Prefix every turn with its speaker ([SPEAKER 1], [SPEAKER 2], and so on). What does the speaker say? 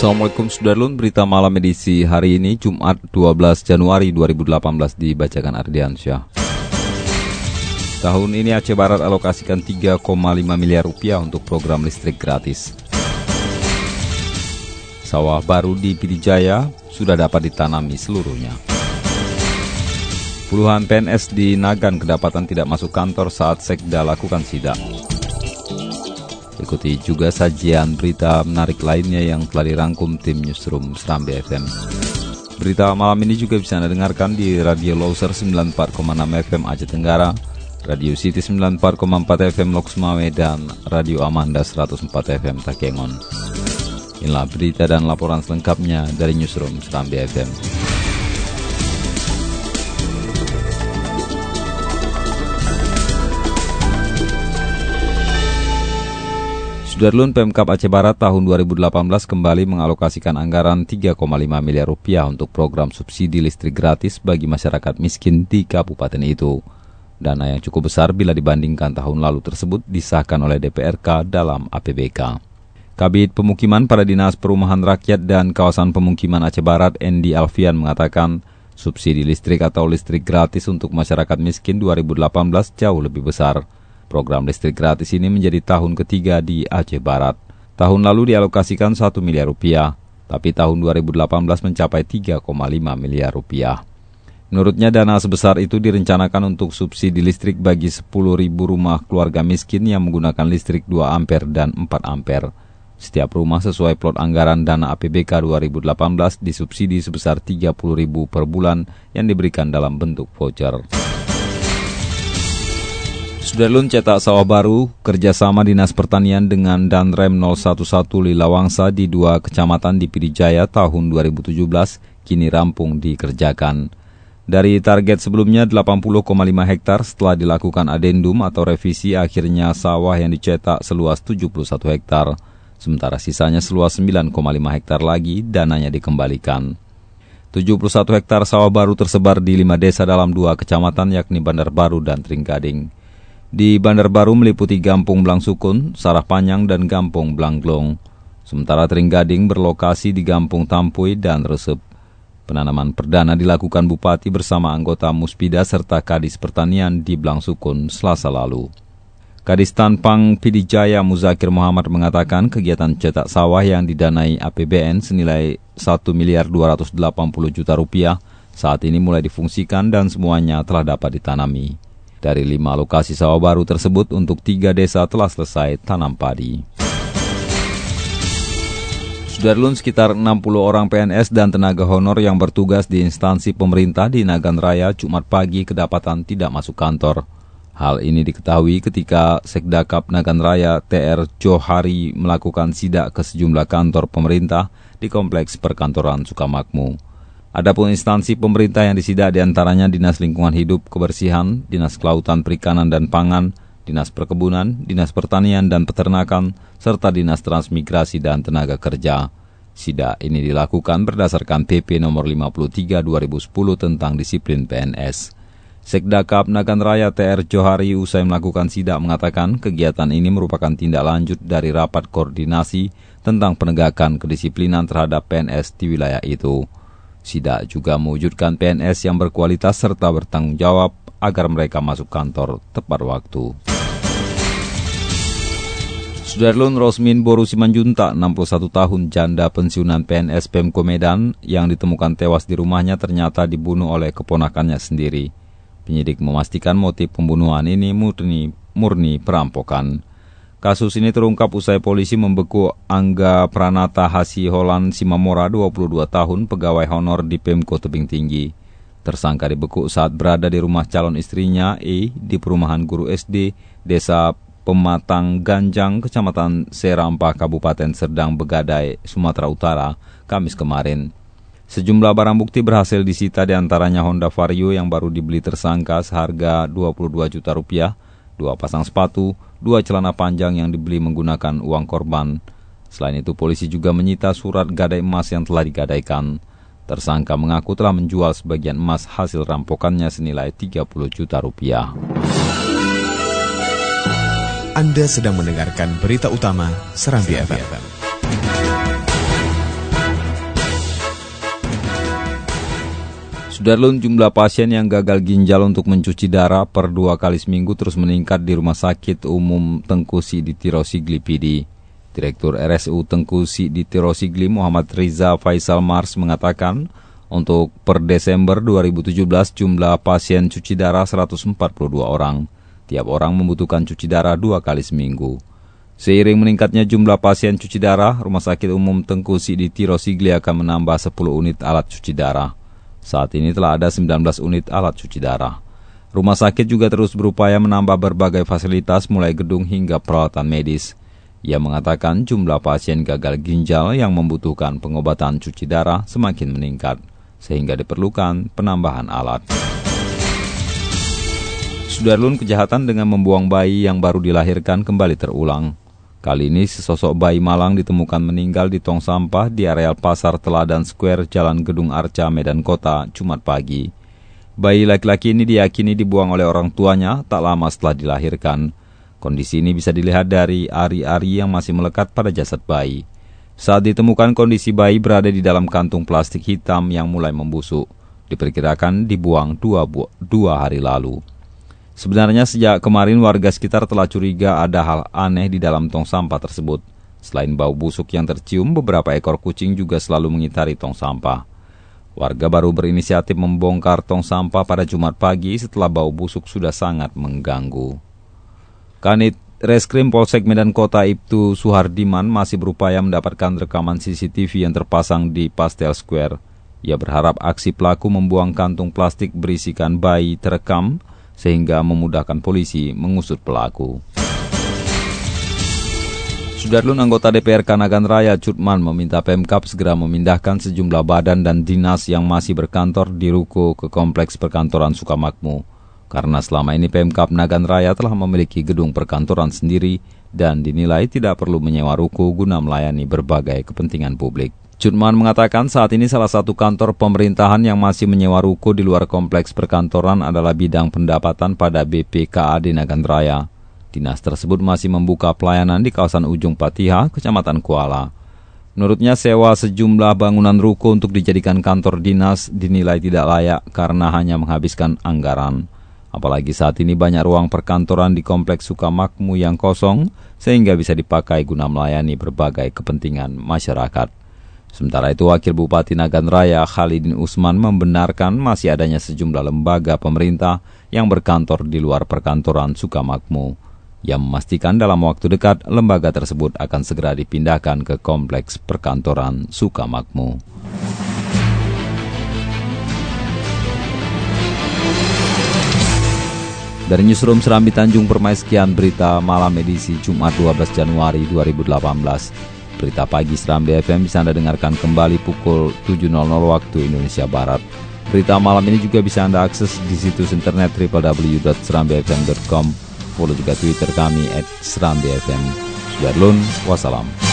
[SPEAKER 1] Assalamualaikum Sudarlun, berita malam edisi hari ini Jumat 12 Januari 2018 dibacakan Ardiansyah. Tahun ini Aceh Barat alokasikan 3,5 miliar rupiah untuk program listrik gratis. Sawah baru di Pidijaya sudah dapat ditanami seluruhnya. Puluhan PNS di Nagan kedapatan tidak masuk kantor saat Sekda lakukan sidak. Ikuti juga sajian berita menarik lainnya yang telah dirangkum tim Newsroom Serambi FM. Berita malam ini juga bisa Anda dengarkan di Radio Loser 94,6 FM Aceh Tenggara, Radio City 94,4 FM Lok Sumawe, dan Radio Amanda 104 FM Takengon. Inilah berita dan laporan selengkapnya dari Newsroom Serambi FM. Sudarlun Pemkap Aceh Barat tahun 2018 kembali mengalokasikan anggaran 3,5 miliar rupiah untuk program subsidi listrik gratis bagi masyarakat miskin di kabupaten itu. Dana yang cukup besar bila dibandingkan tahun lalu tersebut disahkan oleh DPRK dalam APBK. Kabit Pemukiman pada Dinas Perumahan Rakyat dan Kawasan Pemukiman Aceh Barat Endi Alfian mengatakan subsidi listrik atau listrik gratis untuk masyarakat miskin 2018 jauh lebih besar. Program listrik gratis ini menjadi tahun ketiga di Aceh Barat. Tahun lalu dialokasikan 1 miliar rupiah, tapi tahun 2018 mencapai 3,5 miliar rupiah. Menurutnya dana sebesar itu direncanakan untuk subsidi listrik bagi 10.000 rumah keluarga miskin yang menggunakan listrik 2 ampere dan 4 ampere. Setiap rumah sesuai plot anggaran dana APBK 2018 disubsidi sebesar 30.000 per bulan yang diberikan dalam bentuk voucher. Sudarlun cetak sawah baru kerjasama Dinas Pertanian dengan Danrem 011 Lilawangsa di dua kecamatan di Pidijaya tahun 2017 kini rampung dikerjakan. Dari target sebelumnya 80,5 hektar setelah dilakukan adendum atau revisi akhirnya sawah yang dicetak seluas 71 hektar. Sementara sisanya seluas 9,5 hektar lagi dananya dikembalikan. 71 hektar sawah baru tersebar di lima desa dalam dua kecamatan yakni Bandar Baru dan Tringgading. Di Bandar Baru meliputi Gampung Blangsukun, Sarah Panjang, dan Gampung Blanglong. Sementara Tringgading berlokasi di Gampung Tampuy dan Resep. Penanaman perdana dilakukan Bupati bersama anggota Muspida serta Kadis Pertanian di Blangsukun selasa lalu. Kadis Tanpang Pidijaya Muzakir Muhammad mengatakan kegiatan cetak sawah yang didanai APBN senilai 1 miliar 280 juta rupiah saat ini mulai difungsikan dan semuanya telah dapat ditanami. Dari lima lokasi sawah baru tersebut, untuk tiga desa telah selesai tanam padi. Sudarlun sekitar 60 orang PNS dan tenaga honor yang bertugas di instansi pemerintah di Nagan Raya Jumat pagi kedapatan tidak masuk kantor. Hal ini diketahui ketika Sekdakap Nagan Raya TR Johari melakukan sidak ke sejumlah kantor pemerintah di Kompleks Perkantoran Sukamakmu. Adapun instansi pemerintah yang disidak di antaranya Dinas Lingkungan Hidup, Kebersihan, Dinas Kelautan Perikanan dan Pangan, Dinas Perkebunan, Dinas Pertanian dan Peternakan, serta Dinas Transmigrasi dan Tenaga Kerja. Sidak ini dilakukan berdasarkan PP nomor 53 2010 tentang disiplin PNS. Sekdakap Nagan Raya TR Johari usai melakukan sidak mengatakan kegiatan ini merupakan tindak lanjut dari rapat koordinasi tentang penegakan kedisiplinan terhadap PNS di wilayah itu. Sidak juga mewujudkan PNS yang berkualitas serta bertanggung jawab agar mereka masuk kantor tepat waktu. Sudarlun Rosmin Boru Simanjunta, 61 tahun, janda pensiunan PNS Pemko Medan yang ditemukan tewas di rumahnya ternyata dibunuh oleh keponakannya sendiri. Penyidik memastikan motif pembunuhan ini murni, murni perampokan. Kasus ini terungkap usai polisi membeku Angga Pranata Hasi Holan Simamora 22 tahun pegawai honor di Pemko Tebing Tinggi. Tersangka dibekuk saat berada di rumah calon istrinya E di perumahan guru SD Desa Pematang Ganjang, Kecamatan Serampah, Kabupaten Serdang Begadai, Sumatera Utara, Kamis kemarin. Sejumlah barang bukti berhasil disita di antaranya Honda Vario yang baru dibeli tersangka seharga 22 juta rupiah, dua pasang sepatu, dua celana panjang yang dibeli menggunakan uang korban. Selain itu, polisi juga menyita surat gadai emas yang telah digadaikan. Tersangka mengaku telah menjual sebagian emas hasil rampokannya senilai 30 juta rupiah.
[SPEAKER 2] Anda sedang mendengarkan berita utama Serambi, FM. FM.
[SPEAKER 1] Sudarlun jumlah pasien yang gagal ginjal untuk mencuci darah per dua kali seminggu terus meningkat di Rumah Sakit Umum Tengkusi di Tirosigli PD. Direktur RSU Tengku di Tirosigli Muhammad Riza Faisal Mars mengatakan, untuk per Desember 2017 jumlah pasien cuci darah 142 orang. Tiap orang membutuhkan cuci darah dua kali seminggu. Seiring meningkatnya jumlah pasien cuci darah, Rumah Sakit Umum Tengku di Tirosigli akan menambah 10 unit alat cuci darah. Saat ini telah ada 19 unit alat cuci darah. Rumah sakit juga terus berupaya menambah berbagai fasilitas mulai gedung hingga peralatan medis. Ia mengatakan jumlah pasien gagal ginjal yang membutuhkan pengobatan cuci darah semakin meningkat, sehingga diperlukan penambahan alat. Sudarlun kejahatan dengan membuang bayi yang baru dilahirkan kembali terulang. Kali ini sesosok bayi malang ditemukan meninggal di tong sampah di areal Pasar Teladan Square Jalan Gedung Arca, Medan Kota, Jumat pagi. Bayi laki-laki ini diyakini dibuang oleh orang tuanya tak lama setelah dilahirkan. Kondisi ini bisa dilihat dari ari-ari yang masih melekat pada jasad bayi. Saat ditemukan kondisi bayi berada di dalam kantung plastik hitam yang mulai membusuk. Diperkirakan dibuang dua, dua hari lalu. Sebenarnya sejak kemarin warga sekitar telah curiga ada hal aneh di dalam tong sampah tersebut. Selain bau busuk yang tercium, beberapa ekor kucing juga selalu mengitari tong sampah. Warga baru berinisiatif membongkar tong sampah pada Jumat pagi setelah bau busuk sudah sangat mengganggu. Kanit Reskrim Polsek Medan Kota Ibtu Suhardiman masih berupaya mendapatkan rekaman CCTV yang terpasang di Pastel Square. Ia berharap aksi pelaku membuang kantung plastik berisikan bayi terekam sehingga memudahkan polisi mengusut pelaku. Sudarlun anggota DPR Kanagan Raya Cutman meminta Pemkap segera memindahkan sejumlah badan dan dinas yang masih berkantor di Ruko ke Kompleks Perkantoran Sukamakmu karena selama ini Pemkap Nagan Raya telah memiliki gedung perkantoran sendiri dan dinilai tidak perlu menyewa ruko guna melayani berbagai kepentingan publik. Cutman mengatakan saat ini salah satu kantor pemerintahan yang masih menyewa ruko di luar kompleks perkantoran adalah bidang pendapatan pada BPKAD Nagan Raya. Dinas tersebut masih membuka pelayanan di kawasan Ujung Patiha, Kecamatan Kuala. Menurutnya sewa sejumlah bangunan ruko untuk dijadikan kantor dinas dinilai tidak layak karena hanya menghabiskan anggaran. Apalagi saat ini banyak ruang perkantoran di Kompleks Sukamakmu yang kosong, sehingga bisa dipakai guna melayani berbagai kepentingan masyarakat. Sementara itu, Wakil Bupati Nagan Raya Khalidin Usman membenarkan masih adanya sejumlah lembaga pemerintah yang berkantor di luar perkantoran Sukamakmu. Yang memastikan dalam waktu dekat, lembaga tersebut akan segera dipindahkan ke Kompleks Perkantoran Sukamakmu. Dari Newsroom Serambi Tanjung Permai sekian berita malam edisi Jumat 12 Januari 2018. Berita pagi Serambi FM bisa Anda dengarkan kembali pukul 7.00 waktu Indonesia Barat. Berita malam ini juga bisa Anda akses di situs internet www.serambifm.com. Follow juga Twitter kami at Serambi FM. Sudarlun, wassalam.